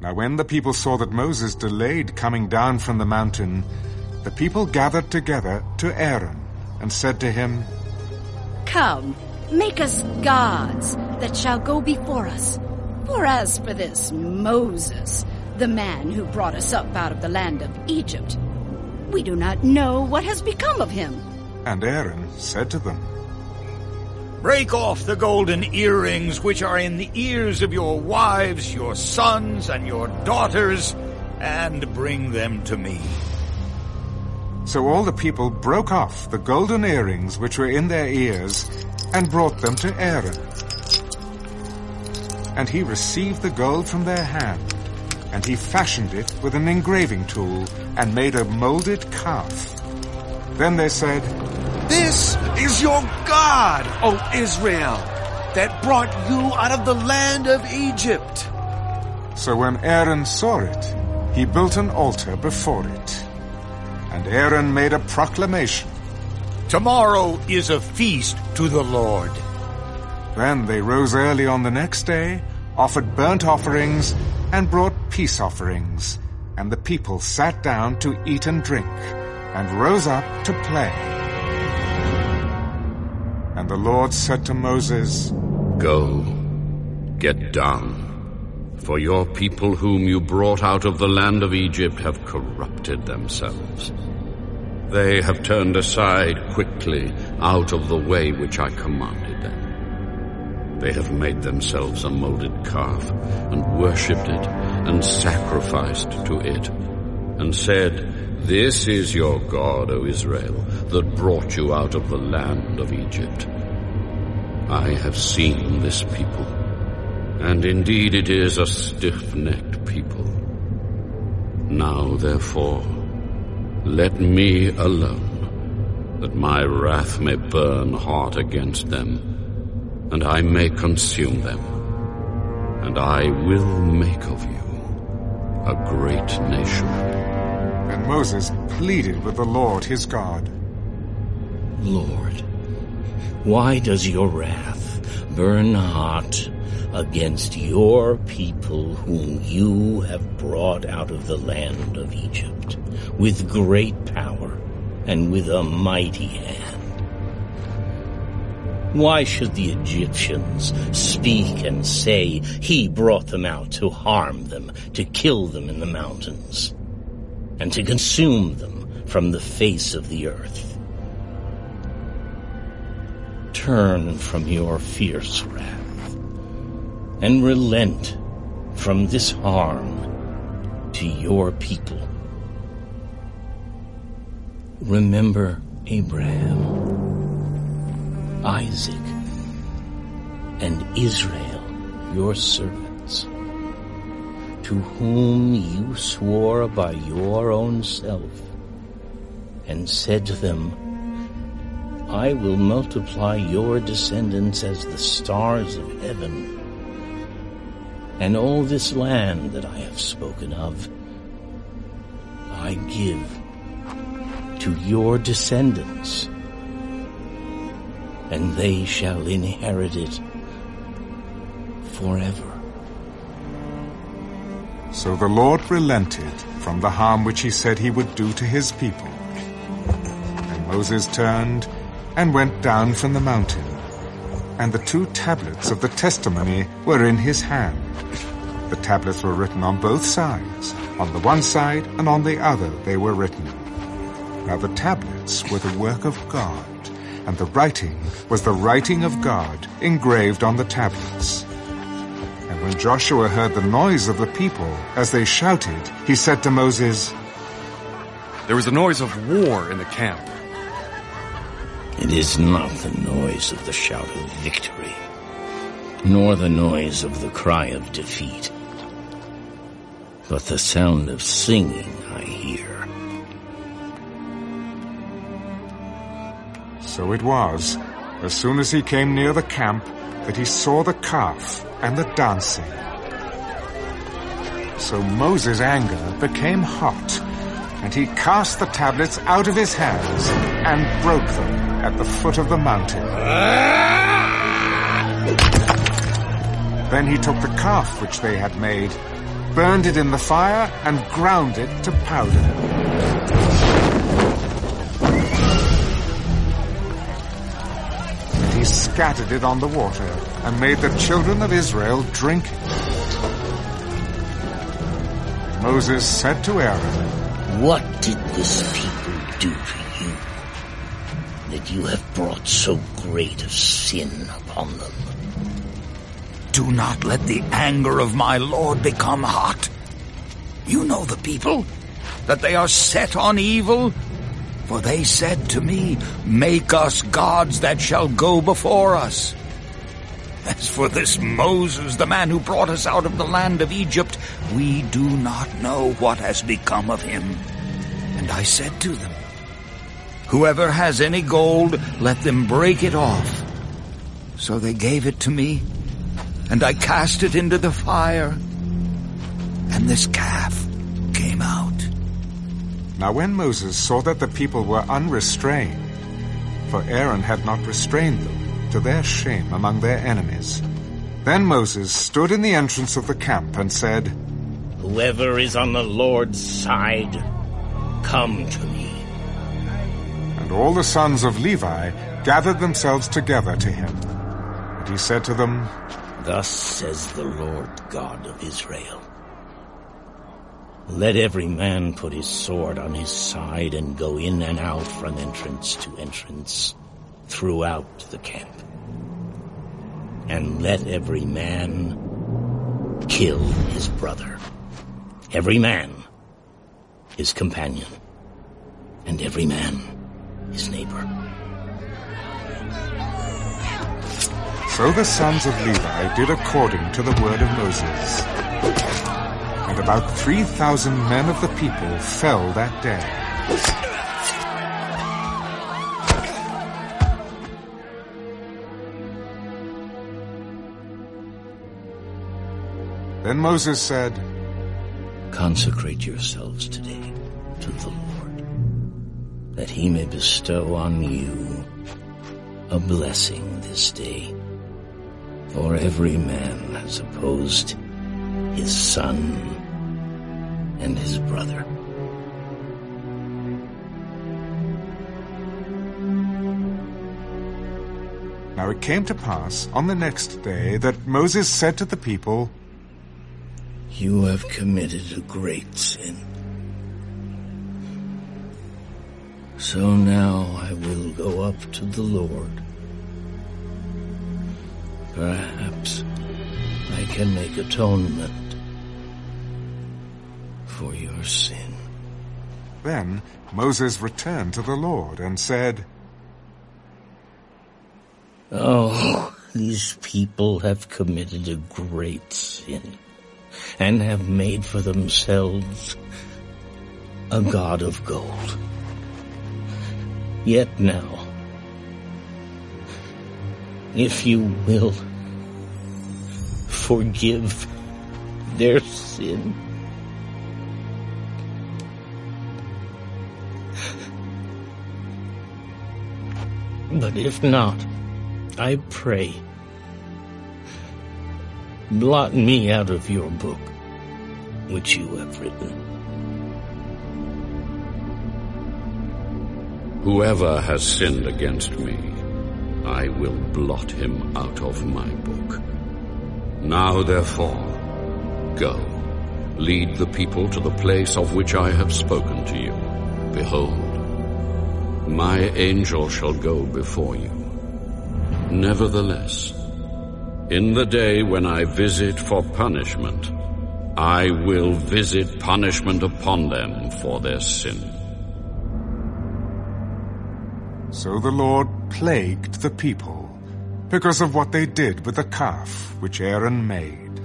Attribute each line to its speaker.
Speaker 1: Now when the people saw that Moses delayed coming down from the mountain, the people gathered together to Aaron and said to him,
Speaker 2: Come, make us gods that shall go before us. For as for this Moses, the man who brought us up out of the land of Egypt, we do not know what has become of him.
Speaker 1: And Aaron said to them,
Speaker 3: Break off the golden earrings which are in the ears of your wives, your sons, and your daughters, and bring them to me.
Speaker 1: So all the people broke off the golden earrings which were in their ears and brought them to Aaron. And he received the gold from their hand, and he fashioned it with an engraving tool and made a molded calf. Then they said,
Speaker 4: This is your God, O Israel, that brought you out of the land of Egypt.
Speaker 1: So when Aaron saw it, he built an altar before it. And Aaron made a proclamation.
Speaker 3: Tomorrow is a feast to the Lord.
Speaker 1: Then they rose early on the next day, offered burnt offerings, and brought peace offerings. And the people sat down to eat and drink, and rose up to play. And the Lord said to Moses,
Speaker 5: Go, get down, for your people whom you brought out of the land of Egypt have corrupted themselves. They have turned aside quickly out of the way which I commanded them. They have made themselves a molded calf, and worshipped it, and sacrificed to it, and said, This is your God, O Israel, that brought you out of the land of Egypt. I have seen this people, and indeed it is a stiff-necked people. Now therefore, let me alone, that my wrath may burn hot against them, and I may consume them, and I will make of you a great nation.
Speaker 1: And Moses pleaded with the Lord his God.
Speaker 6: Lord, why does your wrath burn hot against your people whom you have brought out of the land of Egypt with great power and with a mighty hand? Why should the Egyptians speak and say, He brought them out to harm them, to kill them in the mountains, and to consume them from the face of the earth? Turn from your fierce wrath, and relent from this harm to your people. Remember Abraham, Isaac, and Israel, your servants, to whom you swore by your own self, and said to them, I will multiply your descendants as the stars of heaven. And all this land that I have spoken of, I give to your descendants, and they shall inherit it forever.
Speaker 1: So the Lord relented from the harm which he said he would do to his people. And Moses turned and went down from the mountain. And the two tablets of the testimony were in his hand. The tablets were written on both sides. On the one side and on the other they were written. Now the tablets were the work of God, and the writing was the writing of God engraved on the tablets. And when Joshua heard the noise of the people as they shouted, he said to Moses,
Speaker 7: There was a noise of war in the camp.
Speaker 6: It is not the noise of the shout of victory, nor the noise of the cry of defeat, but the sound of singing I hear.
Speaker 1: So it was, as soon as he came near the camp, that he saw the calf and the dancing. So Moses' anger became hot, and he cast the tablets out of his hands and broke them at the foot of the mountain. Then he took the calf which they had made burned it in the fire, and ground it to powder. And he scattered it on the water, and made the children of Israel drink it. Moses said to Aaron,
Speaker 6: What did this people do to you that you have brought so great a sin upon them?
Speaker 3: Do not let the anger of my Lord become hot. You know the people, that they are set on evil. For they said to me, Make us gods that shall go before us. As for this Moses, the man who brought us out of the land of Egypt, we do not know what has become of him. And I said to them, Whoever has any gold, let them break it off. So they gave it to me, and I cast it into the fire, and this calf came out.
Speaker 1: Now when Moses saw that the people were unrestrained, for Aaron had not restrained them, to their shame among their enemies, then Moses stood in the entrance of the camp and said,
Speaker 6: Whoever is on the Lord's side, come to me.
Speaker 1: And all the sons of Levi gathered themselves together to him. And he said to them,
Speaker 6: Thus says the Lord God of Israel. Let every man put his sword on his side and go in and out from entrance to entrance throughout the camp. And let every man kill his brother. Every man his companion. And every man his neighbor.
Speaker 1: So the sons of Levi did according to the word of Moses. And about 3,000 men of the people fell that day. Then Moses said,
Speaker 6: Consecrate yourselves today to the Lord, that he may bestow on you a blessing this day. For every man has opposed his son and his brother.
Speaker 1: Now it came to pass on the next day that Moses said to the people,
Speaker 6: You have committed a great sin. So now I will go up to the Lord. Perhaps I can make atonement for your sin.
Speaker 1: Then Moses returned to the Lord and said,
Speaker 6: Oh, these people have committed a great sin and have made for themselves a god of gold. Yet now, if you will forgive their sin, but if not, I pray, blot me out of your book, which you have written.
Speaker 5: Whoever has sinned against me, I will blot him out of my book. Now therefore, go, lead the people to the place of which I have spoken to you. Behold, my angel shall go before you. Nevertheless, in the day when I visit for punishment, I will visit punishment upon them for their sin.
Speaker 1: So the Lord plagued the people because of what they did with the calf which Aaron made.